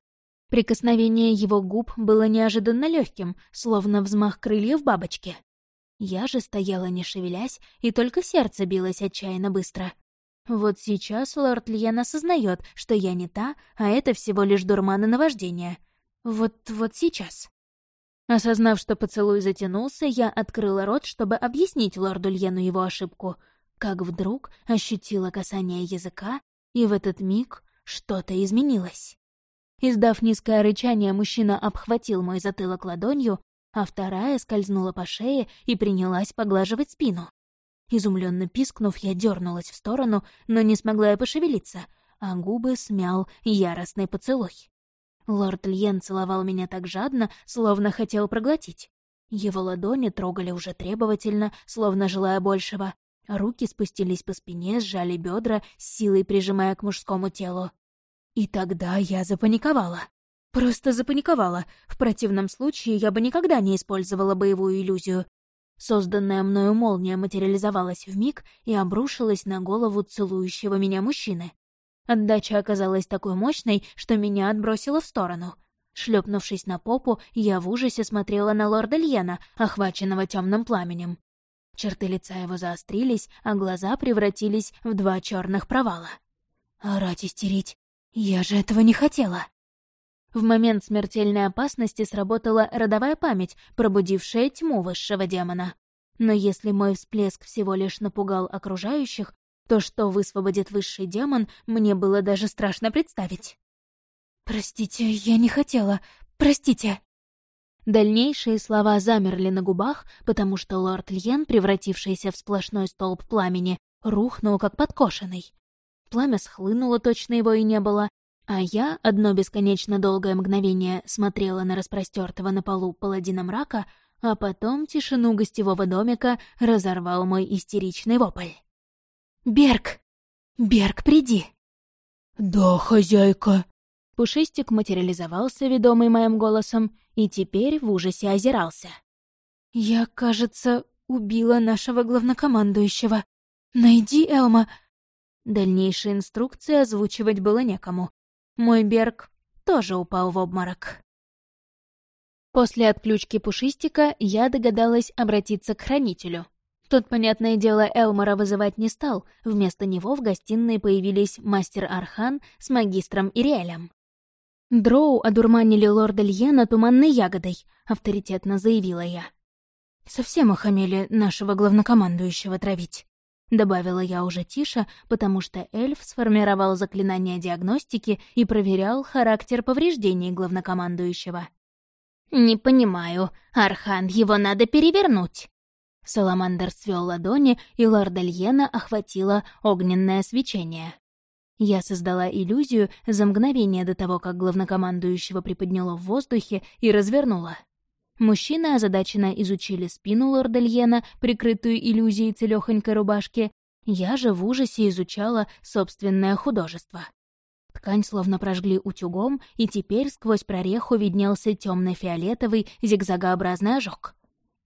Прикосновение его губ было неожиданно легким, словно взмах крыльев бабочки. Я же стояла не шевелясь, и только сердце билось отчаянно быстро. Вот сейчас лорд Льен осознает, что я не та, а это всего лишь дурман и наваждение. Вот-вот сейчас. Осознав, что поцелуй затянулся, я открыла рот, чтобы объяснить лорду Льену его ошибку — как вдруг ощутила касание языка, и в этот миг что-то изменилось. Издав низкое рычание, мужчина обхватил мой затылок ладонью, а вторая скользнула по шее и принялась поглаживать спину. Изумленно пискнув, я дернулась в сторону, но не смогла я пошевелиться, а губы смял яростный поцелуй. Лорд Льен целовал меня так жадно, словно хотел проглотить. Его ладони трогали уже требовательно, словно желая большего, Руки спустились по спине, сжали бедра, силой прижимая к мужскому телу. И тогда я запаниковала. Просто запаниковала. В противном случае я бы никогда не использовала боевую иллюзию. Созданная мною молния материализовалась в миг и обрушилась на голову целующего меня мужчины. Отдача оказалась такой мощной, что меня отбросило в сторону. Шлепнувшись на попу, я в ужасе смотрела на лорда Льена, охваченного темным пламенем. Черты лица его заострились, а глаза превратились в два черных провала. Орать истерить. Я же этого не хотела. В момент смертельной опасности сработала родовая память, пробудившая тьму высшего демона. Но если мой всплеск всего лишь напугал окружающих, то что высвободит высший демон, мне было даже страшно представить. «Простите, я не хотела. Простите!» Дальнейшие слова замерли на губах, потому что лорд Льен, превратившийся в сплошной столб пламени, рухнул как подкошенный. Пламя схлынуло, точно его и не было, а я, одно бесконечно долгое мгновение, смотрела на распростертого на полу паладина мрака, а потом тишину гостевого домика разорвал мой истеричный вопль. «Берг! Берг, приди!» «Да, хозяйка!» Пушистик материализовался, ведомый моим голосом, и теперь в ужасе озирался. «Я, кажется, убила нашего главнокомандующего. Найди Элма...» Дальнейшие инструкции озвучивать было некому. Мой Берг тоже упал в обморок. После отключки Пушистика я догадалась обратиться к Хранителю. Тот, понятное дело, Элмора вызывать не стал, вместо него в гостиной появились мастер Архан с магистром Ириэлем. «Дроу одурманили лорда Льена туманной ягодой», — авторитетно заявила я. «Совсем охамели нашего главнокомандующего травить», — добавила я уже тише, потому что эльф сформировал заклинание диагностики и проверял характер повреждений главнокомандующего. «Не понимаю, Архан, его надо перевернуть!» Саламандр свел ладони, и лорда Льена охватило огненное свечение. Я создала иллюзию за мгновение до того, как главнокомандующего приподняло в воздухе и развернула. Мужчины озадаченно изучили спину лорда Льена, прикрытую иллюзией целёхонькой рубашки. Я же в ужасе изучала собственное художество. Ткань словно прожгли утюгом, и теперь сквозь прореху виднелся темно фиолетовый зигзагообразный ожог.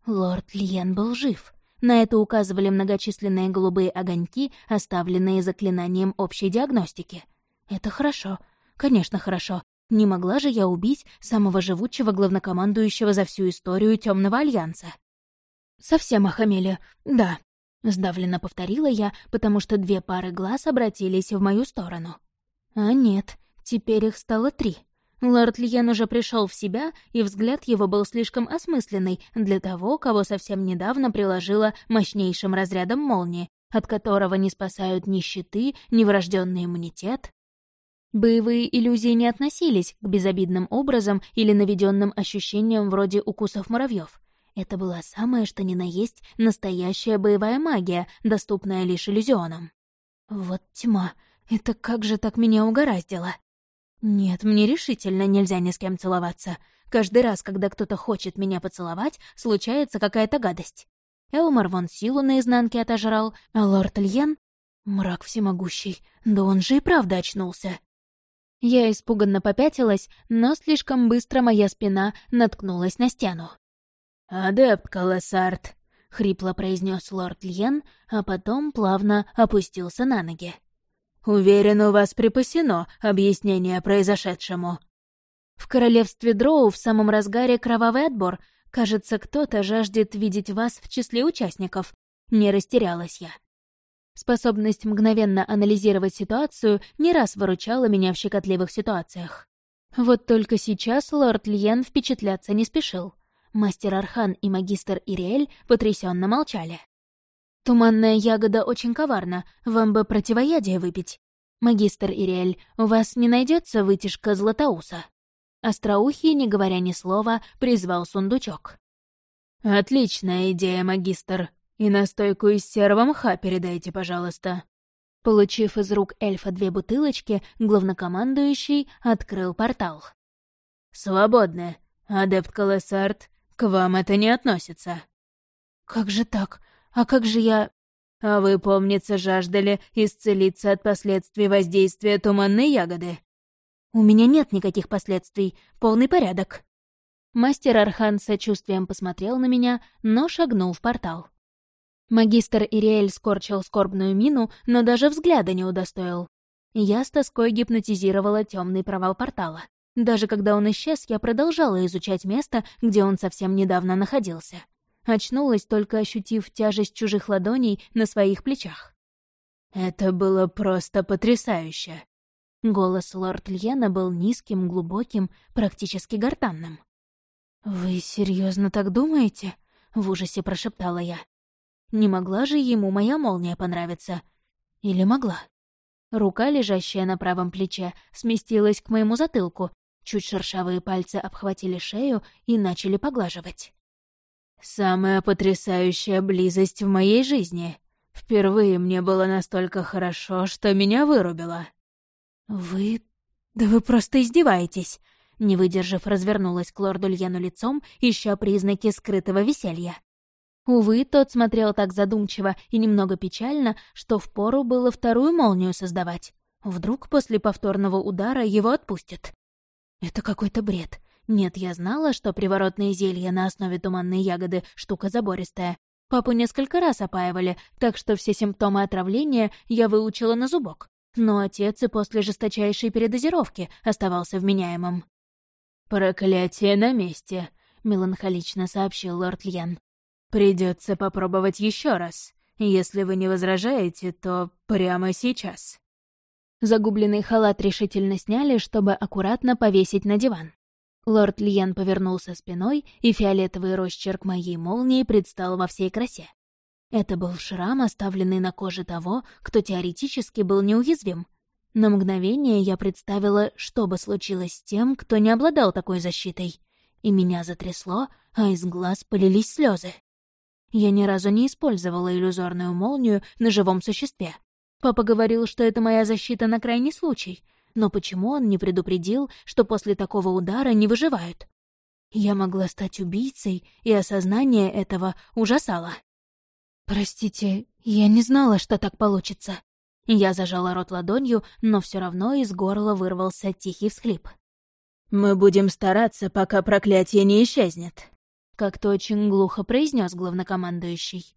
Лорд Льен был жив. На это указывали многочисленные голубые огоньки, оставленные заклинанием общей диагностики. Это хорошо. Конечно, хорошо. Не могла же я убить самого живучего главнокомандующего за всю историю Темного Альянса. «Совсем охамели, да», — сдавленно повторила я, потому что две пары глаз обратились в мою сторону. А нет, теперь их стало три. Лорд Льен уже пришел в себя, и взгляд его был слишком осмысленный для того, кого совсем недавно приложила мощнейшим разрядом молнии, от которого не спасают ни щиты, ни врожденный иммунитет. Боевые иллюзии не относились к безобидным образом или наведенным ощущениям вроде укусов муравьев. Это была самая что ни на есть настоящая боевая магия, доступная лишь иллюзионам. Вот тьма, это как же так меня угораздило? Нет, мне решительно нельзя ни с кем целоваться. Каждый раз, когда кто-то хочет меня поцеловать, случается какая-то гадость. Элмар вон силу наизнанке отожрал, а лорд Льен... Мрак всемогущий, да он же и правда очнулся. Я испуганно попятилась, но слишком быстро моя спина наткнулась на стену. «Адепт Колоссарт», — хрипло произнес лорд Льен, а потом плавно опустился на ноги. Уверен, у вас припасено объяснение произошедшему». В королевстве Дроу в самом разгаре кровавый отбор. Кажется, кто-то жаждет видеть вас в числе участников. Не растерялась я. Способность мгновенно анализировать ситуацию не раз выручала меня в щекотливых ситуациях. Вот только сейчас лорд Льен впечатляться не спешил. Мастер Архан и магистр Ириэль потрясенно молчали. «Туманная ягода очень коварна, вам бы противоядие выпить. Магистр Ириэль, у вас не найдется вытяжка Златоуса?» Остроухий, не говоря ни слова, призвал сундучок. «Отличная идея, магистр. И настойку из серого мха передайте, пожалуйста». Получив из рук эльфа две бутылочки, главнокомандующий открыл портал. «Свободны. Адепт Колоссарт, к вам это не относится». «Как же так? А как же я...» «А вы, помнится, жаждали исцелиться от последствий воздействия туманной ягоды?» «У меня нет никаких последствий. Полный порядок». Мастер Архан сочувствием посмотрел на меня, но шагнул в портал. Магистр Ириэль скорчил скорбную мину, но даже взгляда не удостоил. Я с тоской гипнотизировала темный провал портала. Даже когда он исчез, я продолжала изучать место, где он совсем недавно находился. Очнулась, только ощутив тяжесть чужих ладоней на своих плечах. «Это было просто потрясающе!» Голос лорд Льена был низким, глубоким, практически гортанным. «Вы серьезно так думаете?» — в ужасе прошептала я. Не могла же ему моя молния понравиться? Или могла? Рука, лежащая на правом плече, сместилась к моему затылку, чуть шершавые пальцы обхватили шею и начали поглаживать. Самая потрясающая близость в моей жизни. Впервые мне было настолько хорошо, что меня вырубило. Вы... Да вы просто издеваетесь. Не выдержав, развернулась к лорду Льену лицом, ища признаки скрытого веселья. Увы, тот смотрел так задумчиво и немного печально, что впору было вторую молнию создавать. Вдруг после повторного удара его отпустят. Это какой-то бред. Нет, я знала, что приворотные зелья на основе туманной ягоды — штука забористая. Папу несколько раз опаивали, так что все симптомы отравления я выучила на зубок. Но отец и после жесточайшей передозировки оставался вменяемым. «Проклятие на месте», — меланхолично сообщил лорд Льян. Придется попробовать еще раз. Если вы не возражаете, то прямо сейчас». Загубленный халат решительно сняли, чтобы аккуратно повесить на диван. Лорд Льен повернулся спиной, и фиолетовый росчерк моей молнии предстал во всей красе. Это был шрам, оставленный на коже того, кто теоретически был неуязвим. На мгновение я представила, что бы случилось с тем, кто не обладал такой защитой. И меня затрясло, а из глаз полились слезы. Я ни разу не использовала иллюзорную молнию на живом существе. Папа говорил, что это моя защита на крайний случай. Но почему он не предупредил, что после такого удара не выживают? Я могла стать убийцей, и осознание этого ужасало. «Простите, я не знала, что так получится». Я зажала рот ладонью, но все равно из горла вырвался тихий всхлип. «Мы будем стараться, пока проклятие не исчезнет», — как-то очень глухо произнес главнокомандующий.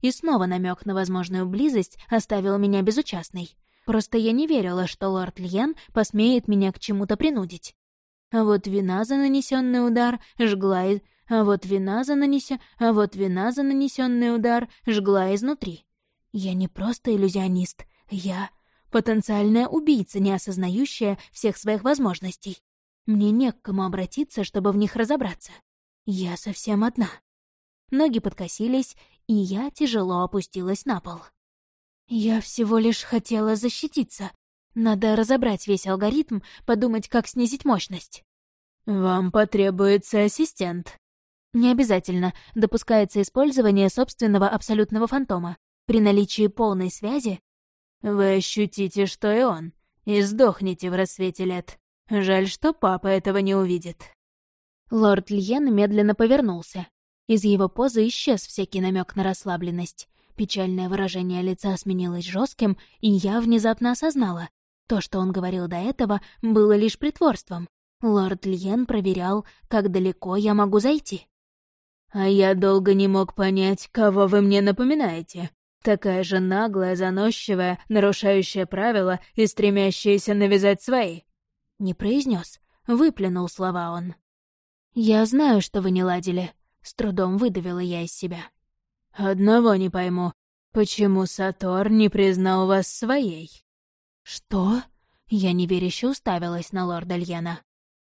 И снова намек на возможную близость оставил меня безучастной. Просто я не верила, что лорд Льен посмеет меня к чему-то принудить. А вот вина за нанесенный удар жгла и а вот вина за нанесе... а вот вина за нанесенный удар жгла изнутри. Я не просто иллюзионист, я потенциальная убийца, не осознающая всех своих возможностей. Мне не к кому обратиться, чтобы в них разобраться. Я совсем одна. Ноги подкосились, и я тяжело опустилась на пол. Я всего лишь хотела защититься. Надо разобрать весь алгоритм, подумать, как снизить мощность. «Вам потребуется ассистент», не обязательно допускается использование собственного абсолютного фантома. При наличии полной связи вы ощутите, что и он, и сдохнете в рассвете лет. Жаль, что папа этого не увидит. Лорд Льен медленно повернулся. Из его позы исчез всякий намек на расслабленность. Печальное выражение лица сменилось жестким, и я внезапно осознала. То, что он говорил до этого, было лишь притворством. Лорд Льен проверял, как далеко я могу зайти. А я долго не мог понять, кого вы мне напоминаете. Такая же наглая, заносчивая, нарушающая правила и стремящаяся навязать свои. Не произнес, выплюнул слова он. «Я знаю, что вы не ладили», — с трудом выдавила я из себя. «Одного не пойму. Почему Сатор не признал вас своей?» «Что?» — я неверяще уставилась на лорда Льена.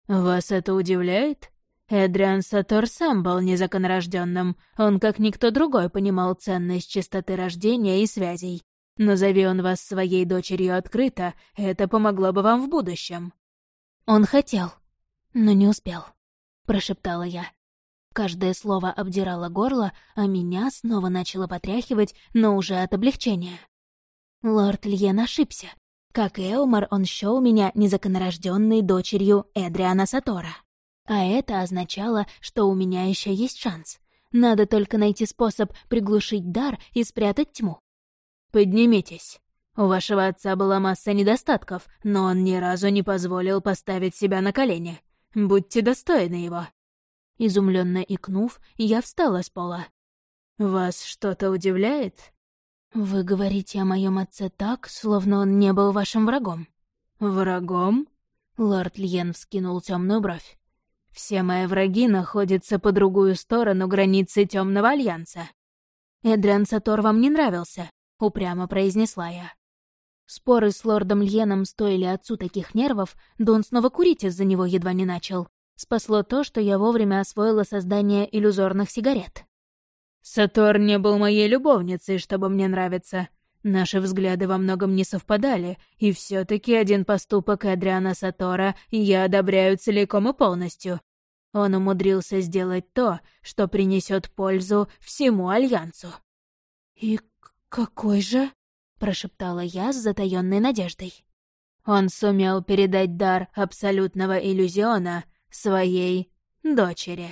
«Вас это удивляет?» Эдриан Сатор сам был незаконорожденным. Он, как никто другой, понимал ценность чистоты рождения и связей. Назови он вас своей дочерью открыто, это помогло бы вам в будущем. Он хотел, но не успел, прошептала я. Каждое слово обдирало горло, а меня снова начало потряхивать, но уже от облегчения. Лорд Льен ошибся. Как и Элмар, он счёл меня незаконорожденной дочерью Эдриана Сатора. А это означало, что у меня еще есть шанс. Надо только найти способ приглушить дар и спрятать тьму. «Поднимитесь. У вашего отца была масса недостатков, но он ни разу не позволил поставить себя на колени. Будьте достойны его». Изумленно икнув, я встала с пола. «Вас что-то удивляет?» «Вы говорите о моем отце так, словно он не был вашим врагом». «Врагом?» Лорд Льен вскинул темную бровь. Все мои враги находятся по другую сторону границы Темного Альянса. Эдриан Сатор вам не нравился, упрямо произнесла я. Споры с лордом Льеном стоили отцу таких нервов, да он снова курить из-за него едва не начал. Спасло то, что я вовремя освоила создание иллюзорных сигарет. «Сатор не был моей любовницей, чтобы мне нравиться. Наши взгляды во многом не совпадали, и все таки один поступок Адриана Сатора я одобряю целиком и полностью. Он умудрился сделать то, что принесет пользу всему Альянсу. «И какой же?» — прошептала я с затаённой надеждой. Он сумел передать дар абсолютного иллюзиона своей дочери.